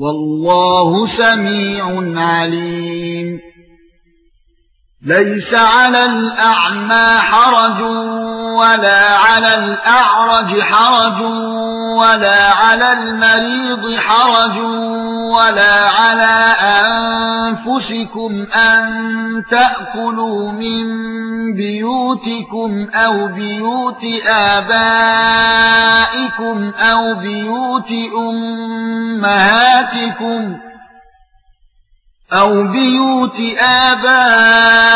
والله سميع عليم. ليس على الأعمى حرج ولا على الأعرج حرج ولا على المريض حرج ولا على انفسكم أن تأكلوا من بيوتكم أو بيوت آبائكم أو بيوت أمهاتكم أَوْ بِيُوتِ آبَائِكُمْ